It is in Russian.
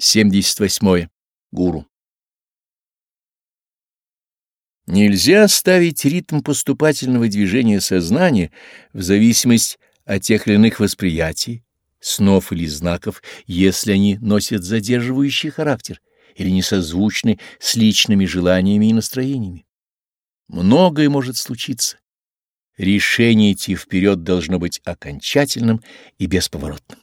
78. Гуру. Нельзя ставить ритм поступательного движения сознания в зависимость от тех или иных восприятий, снов или знаков, если они носят задерживающий характер или не созвучны с личными желаниями и настроениями. Многое может случиться. Решение идти вперед должно быть окончательным и бесповоротным.